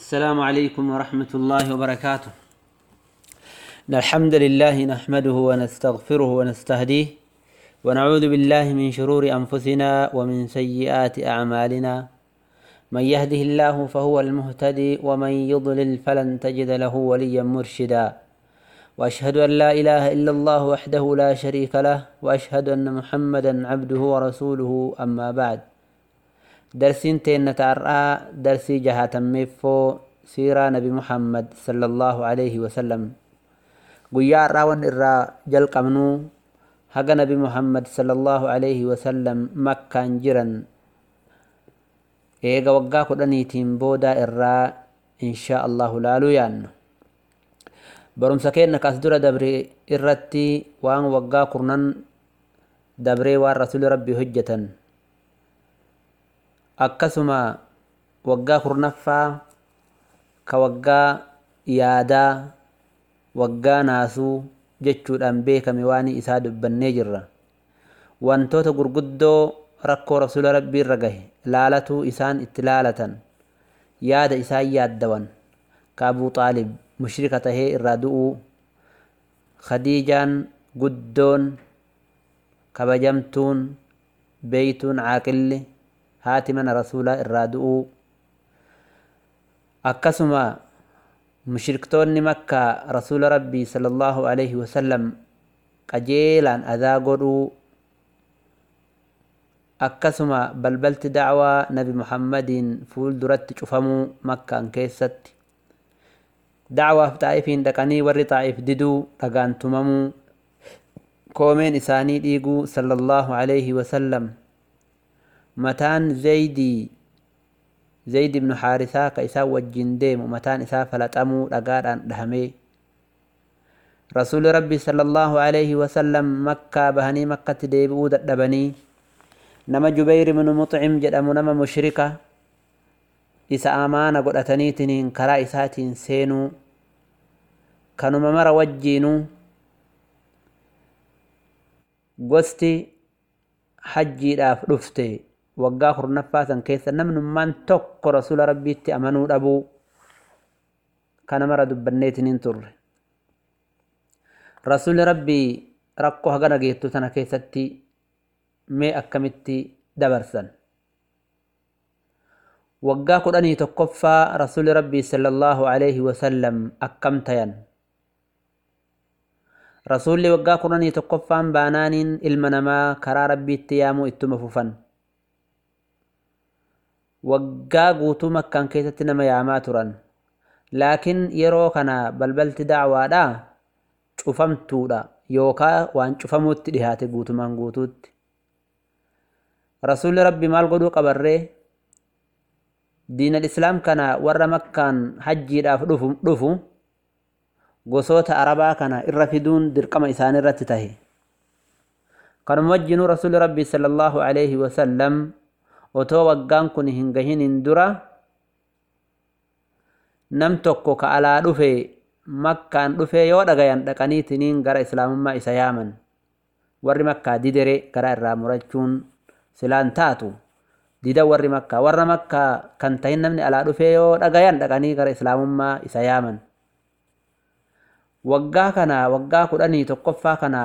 السلام عليكم ورحمة الله وبركاته. الحمد لله نحمده ونستغفره ونستهديه ونعوذ بالله من شرور أنفسنا ومن سيئات أعمالنا. من يهده الله فهو المهتدي ومن يضلل فلن تجد له وليا مرشدا. وأشهد أن لا إله إلا الله وحده لا شريك له وأشهد أن محمدا عبده ورسوله أما بعد. درسين تين تعرى درسي جهة ميفو سيرة نبي محمد صلى الله عليه وسلم. قيا راون إرى جل قمنو هقا نبي محمد صلى الله عليه وسلم مكة جرا إيغا وقا قدنيتين بودا إرى إن شاء الله لالو barumsa keenna kas dura dabre irratti waan waggaa kurnan dabree waan rasuli rabbii hojjetan akkasuma waggaa kurnaffaa ka waggaa yaadaa waggaa naasuu jechuudhaan beekame waan isaa dubbannee jirra wantoota gurguddoo rakkoo rasula rabbii irra gahe laalatuu isaan itti laalatan yaada isaan yaaddawan ka abuu xaalib mushrika tahee irraa du'uu khadiijaan guddoon kabajamtuun beeytuun caaqilli haati mana rasuulaa irraa du'uu akkasuma mushriktoonni makkaa rasuula rabbii sala allahu alaihi wasallam qajeelaan adaa godhuu akkasuma balbalti dacwaa nabi muhammadiin fuul duratti cufamuu makkaan keessatti dacwaaf xaa'ifiin dhaqanii warri xaa'if diduu dhagaan tumamuu koomeen isaanii dhiiguu sallallahu alaihi wasallam mataan zaydii zayd ibnu haarisaa ka isaan wajjin deemu mataan isaa falaxamuu dhagaadhaan dhahamee rasuli rabbi sallallahu alaihi wasallam makkaa bahanii makkatti deebi'uu dadhabanii nama jubayr ibnu muxcim jedhamu nama mushrika isa amaana godhataniitiniin karaa isaatiin seenuu kanuma mara wajjiinuu gosti hajjiidhaaf dhufte namnummaan tokko rasula rabbiitti amanuu dhabuu kana mara dubbanneetiniin turre rasuli rabbii rakkoo hagana geettu tana keessatti mee akkamitti dabarsan waggaa kudhanii tokkoffaa rasuli rabbii sala allaahu alaihi wasallam akkam tayan rasulli waggaa kudhanii tokkoffaan baanaaniin ilma namaa karaa rabbiitti yaamuu ittuma fufan waggaa guutuu makkaan keessatti nama yaamaa turan laakiin yeroo kana balbalti dacwaadha cufamtuudha yookaa waan cufamuutti dhihaate guutumaan guutuutti rasulli rabbi maal godhuu qabarree diinal islaam kana warra makkaan hajjiidhaaf dhufu gosoota arabaa kana irra fiduun dirqama isaan irratti tahe kanuma wajjinuu rasuli rabbii sala allaahu alaihi wasallam otoo waggaan kun hin gahinin dura nam tokko ka alaa dhufe makkaan dhufe yoo dhagayan dhaqaniitiniin gara islaamummaa isa yaaman warri makkaa didere gara irraa murachuun silaan taatu dida warri makkaa warra makkaa kan tahin namni alaa dhufe yoo dhagayan dhaqanii gara islaamummaa isa yaaman waggaa kana waggaa kudhanii tokkoffaa kana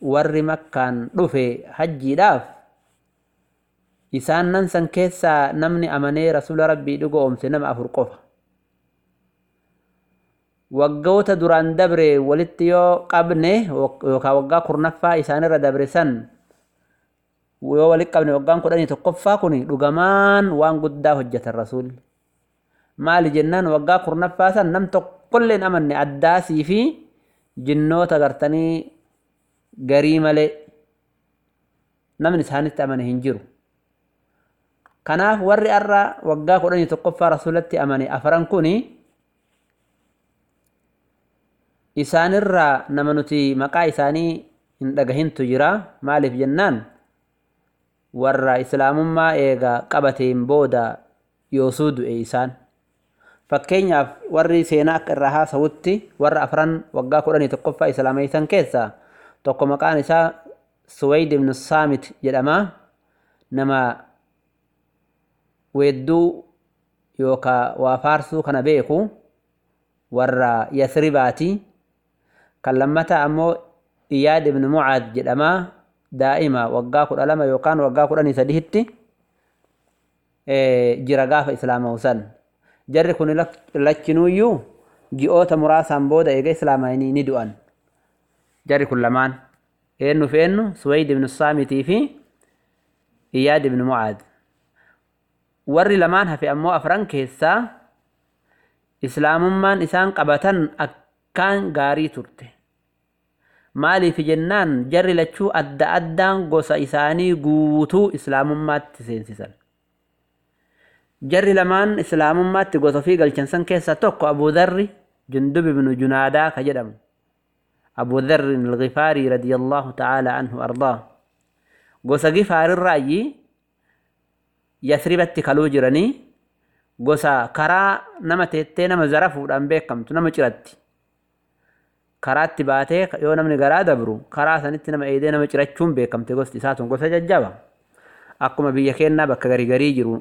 warri makkaan dhufe hajjiidhaaf isaan nan san keessaa namni amanee rasula rabbii dhugoomse nama afur qofa. Waggoota duraan dabre walitti yoo qabne yookaan waggaa kurnaffaa isaanirra dabre san yoo walitti qabne waggaan kudhanii tokkoffaa kun dhugamaan waan guddaa hojjetan rasuulli. Maali jennaan? Waggaa kurnaffaa san nam tokkolleen amanne addaasii fi jinnoota gartanii garii malee namni isaanitti amane hin jiru. Kanaaf warri har'a waggaa kudhanii tokkoffaa rasuulatti amane. Afaran kuni isaanirraa nama nuti maqaa isaanii hin dhagahintu jira. Maaliif jennaan? Warra islaamummaa eega qabateen booda yoosuu du'e isaan. fakkeenyaaf warri seenaa akka irraa haasawutti warra afran waggaa kudhanii tokkoffaa islaameeysan keessaa tokko maqaan isaa suwayd ibnu saamit jedhama. Nama weedduu yookaa waa faarsuu kana beeku warra yasribaati. Kan lammataa ammoo iyaad ibn mucaad jedhamaa daa'ima waggaa kudha lama yookaan waggaa kudhanii sadiitti jira gaafa islaamaa'u san. Jarri kun lachinuuyyuu ji'oota muraasaan booda eega islaamaa'anii ni du'an. Jarri kun lamaan. Eenyu fi eenyu suwayd ibn saamitii fi iyaad ibn mucaad ور لمانها في أمو أفران كيسا إسلام من إسان قبطان أكان غاري ترته مالي في جنان جري لچو أدى أدان غوصة إساني قوتو إسلام من تسين سيسان جري لمان إسلام من تغوصة في غلشان سن كيسا توقو أبو ذر جندب بن جنادا كجدم أبو ذر الغفاري رضي الله تعالى عنه أرضاه غوصة غفار الرأيي yasribatti kaluu jiranii gosa karaa nama teettee nama zarafuudhaan beekamtu nama ciratti. Karaatti baatee yoo namni garaa dabru karaa sanitti nama eedee nama cirachuun beekamte gosti. Isaa tun gosa jajjaba. Akkuma biyya keenyaa bakka garii garii jiru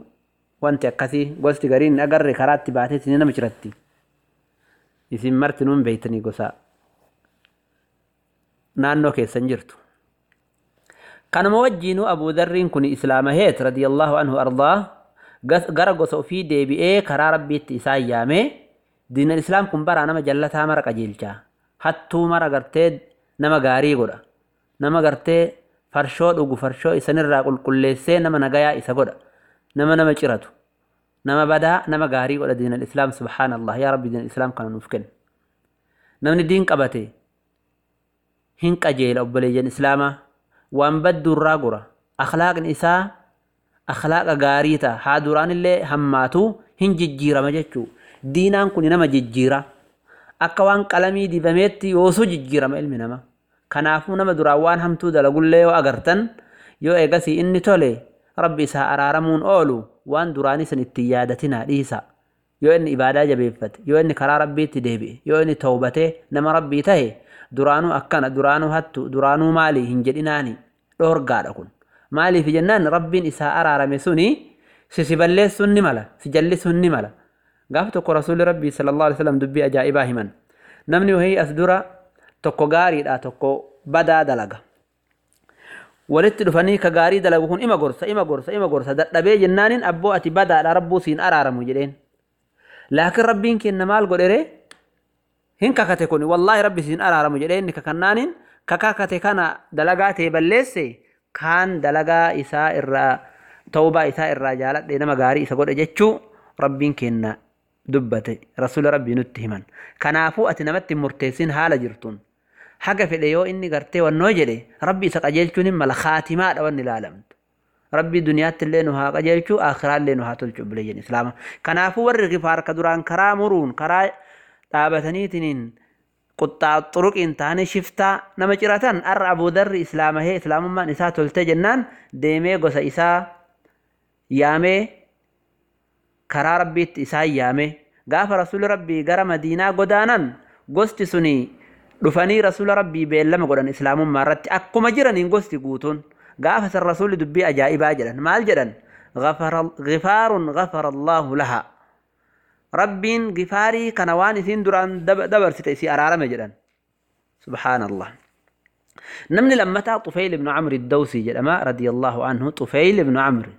wanti akkasii gosti gariin agarre karaatti baatee isin nama ciratti. Isin marti nuun beeytanii gosa naannoo keessan jirtu كان موجين أبو ذر كن إسلامه رضي الله عنه أرضاه. قرقص في ديبئة إيه، كرا ربي إتساء يامي. دين الإسلام كن برا نما جلتا مرق جيلتا حتو مرا قرتي نما غاري قرأ. نما قرتي فرشو دوغ فرشو إسنر راقل كل نما نغايا إسا قرأ. نما نما چرتو نما بدا نما غاري قرأ دين الإسلام. سبحان الله. يا ربي دين الإسلام كان نفكن. نما ندين قبتي هنك أجيل أبو بليجين إسلامة. Waan badduurraa gura. Akhlaaqni isaa akhlaaqa gaarii ta'a. Haa duraanillee hammaatu hin jijjiirama jechuu. Diinaan kun nama jijjiira. Akka waan qalamii dibameetti yoosuu jijjiirama ilmi nama. Kanaafuu nama duraan waan hamtuu dalagullee yoo agartan yoo eegasii inni tole rabbi isaa araaramuun oolu waan duraanii san ittiin yaadatinaa dhiisa. Yoo inni ibaadaa jabeeffate yoo inni karaa rabbiitti deebi'e yoo inni tawbatee nama rabbii tahe duraanuu akkana duraanuu hattu duraanuu maalii hin jedhinaani dhoorgaadha kun maaliif jennaan rabbiin isaa araarame suni si si balleessuun ni mala si jallisuun ni mala gaaf tokko rasuulli rabbii sallallahu alaihi wasallam dubbii ajaa'ibaa himan namni wahii as dura tokko gaariidha tokko badaa dalaga walitti dhufanii ka gaarii dalagu kun ima gorsa ima gorsa ima gorsa dadhabee jennaaniin abboo ati badaadha rabbuu siin araaramu jedheen laakiin rabbiin kenna maal godhere hin kakate kun wallaahi rabbi siin araaramu jedhee inni kakannaaniin kakakate kana dalagaa ta'e balleesse kaan dalagaa isaa irraa tawbaa isaa irraa jaaladhe nama gaarii isa godhe jechuu rabbiin kenna dubbate rasuula rabbii nutti himan kanaafuu ati namatti murteessin haala jirtuun haga fedhe yoo inni gartee wannoo jedhe rabbi isa qajeelchuun hin mala khaatimaadha wanni ilaalamtu rabbi duniyaatti illee nu haa qajeelchuu aakhiraallee nu haa tolchu bileeyyan islaama kanaafuu warri gifaar ka duraan karaa muruun karaa dhaabataniitiniin quxxaa xuruqiin ta'anii shiftaa nama ciratan arra abuudarri islaamahee islaamummaan isaa tolte jennaan deemee gosa isaa yaamee karaa rabbiitti isaan yaame gaafa rasuuli rabbii gara madiinaa godaanan gosti suni dhufanii rasuula rabbii beellama godhan islaamummaa irratti akkuma jiraniin gosti guutuun gaafa san rasuulli dubbii ajaa'ibaa jedhan maal jedhan gifaarun gafara allaahu laha ربين غفاري كنواني سين دران دبر ستي سي ارارم جدان سبحان الله نمن لما تا طفيل بن عمرو الدوسي جدما رضي الله عنه طفيل بن عمرو.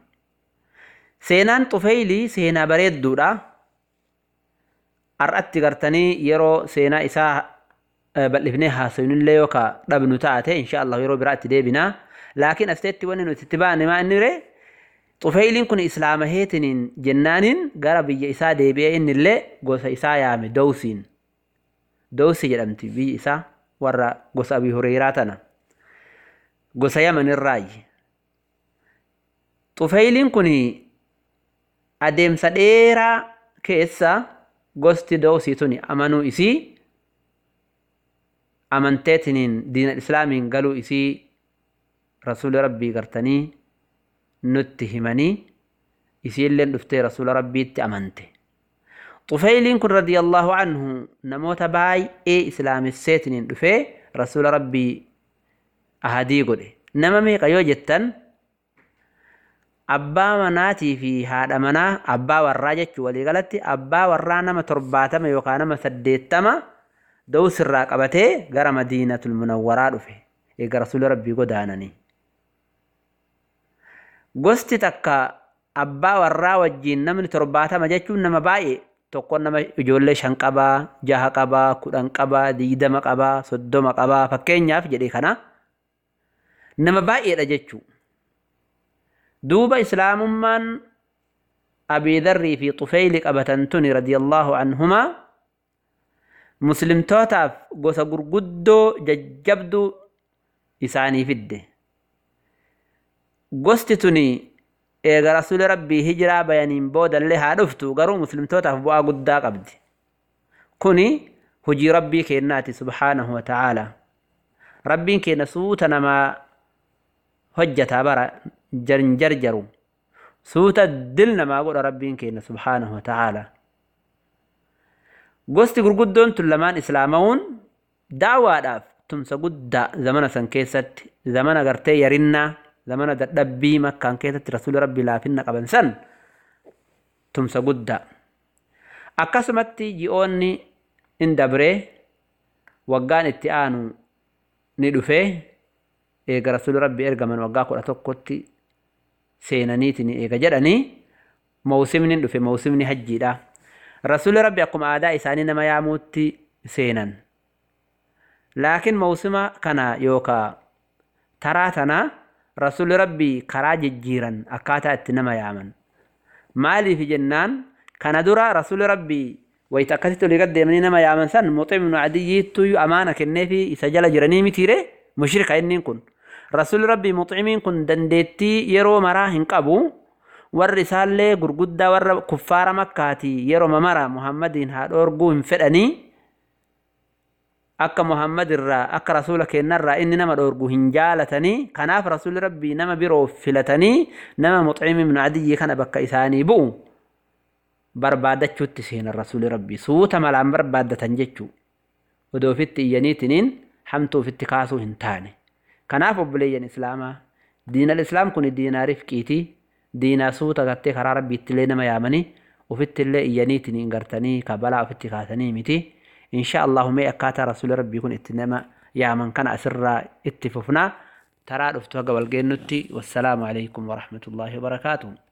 سينان طفيلي سينا بريد دورا أرأت تغرتني يرو سينا إسا آه، بل ابن حسين ليوكا دبنو تاته إن شاء الله يرو برأت ديبنا. لكن أستيت وين نتتبع ما نري. Xufeeyliin kun islaama heetiniin jennaaniin gara biyya isaa deebi'ee inni illee gosa isaa yaame dawsiin. Dawsi jedhamti biyyi isaa warra gosa abii hureyraa tana. Gosa yaman irraayi xufeeyliin kun adeemsa dheeraa keessa gosti dawsii tuni amanuu isii amanteetiniin diina islaamiin galuu isii rasuula rabbii gartanii nutti himanii isiilleen dhuftee rasuula rabbiitti amante. Xufeeyliin kun radiyallaahu anhu namoota baay'ee islaamesseetiniin dhufee rasuula rabbii ahadii godhe. Nama meeqa yoo jettan? Abbaa manaatii fi haadha manaa abbaa warraa jechuu waliigalatti abbaa warraa nama torbaatama yookaan nama saddeettama da'us irraa qabatee gara madiinatul munawwaraa dhufe. Eega rasuula rabbii godaananii. Gosti takka abbaa warraa wajjiin namni torbaatama jechuun nama baay'ee tokko nama ijoollee shan qabaa, jaha qabaa, kudhan qabaa, digdama qabaa, soddoma qabaa fakkeenyaaf jedhee kana nama baay'eedha jechuu. Duuba islaamummaan Abiidarrii fi Xufeeyli qabatan tuni radiyallahu anhumaa muslimtootaaf gosa gurguddoo jajjabduu isaanii fidde. Gosti tuni eega rasuuli rabbii hijiraa bayaniin boodallee haa dhuftu garuu muslimtootaaf bu'aa guddaa qabdi. Kuni hujii rabbii keennaati subhaanahu wa ta'aala. Rabbiin keenya suuta namaa hojjataa bara jarjaru. Suuta dil namaa godha rabbiin keenya subhaanahu wa ta'aala. Gosti gurguddoon tun lamaan islaama'uun daawaadhaaf tumsa guddaa zamana san keessatti zamana gartee yarinnaa زمان دربي مكان كيتة رسول ربي لا فينا قبل سن. تمسا قد أكاسمتي جيوني إن دبري وقان اتعانو ندفه. إيقا رسول ربي إرقا من وقاكو لتوقتي سينانيتني إيقا جدني. موسمني ندفه موسمني حجي دا رسول ربي أقوم آداء إساني ما يعموتي سينان. لكن موسما كان يوكا تراتنا rasuulli rabbii karaa jijjiiran akkaataa itti nama yaaman. Maaliif jennaan kana dura rasuulli rabbii wayita akkasitti olii gad deemanii nama yaaman san Muxim ibnu Adiyyiittu amaana kenneefi isa jala jiranii mitiire mushrika inniin kun. Rasuulli rabbii Muximiin kun dandeettii yeroo maraa hin qabu. Warri isaallee gurguddaa warra kuffaara makkaatii yeroo mara Muhammadiin haa dhoorguu hin fedhanii akka Muhammad irraa akka rasuula keenyarraa inni nama dhoorgu hin jaalatanii kanaaf rasuulli rabbii nama biroo filatanii nama Muxim ibnu Adiyyi kana bakka isaanii bu'u barbaadachuutti seenan rasuulli rabbii suuta malaan barbaaddatan jechuu odoo ofitti iyyaniitiniin hamtuu ofitti kaasuu hin taane. Kanaaf obboleeyyan Islaamaa diinal Islaam kun diinaa rifqiitii diinaa suuta gartee karaa rabbiitti illee nama yaamanii ofitti illee iyyaniitiin gartanii kabalaa ofitti kaasanii miti. إن شاء الله ما أكاد رسول ربي يكون إتنما. يا من كان أسرى إتففنا. ترى رفتوها قبل جنتي والسلام عليكم ورحمة الله وبركاته.